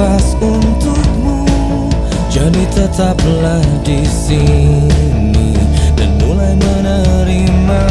nafas untukmu. Jadi tetaplah di sini Dan mulai menerima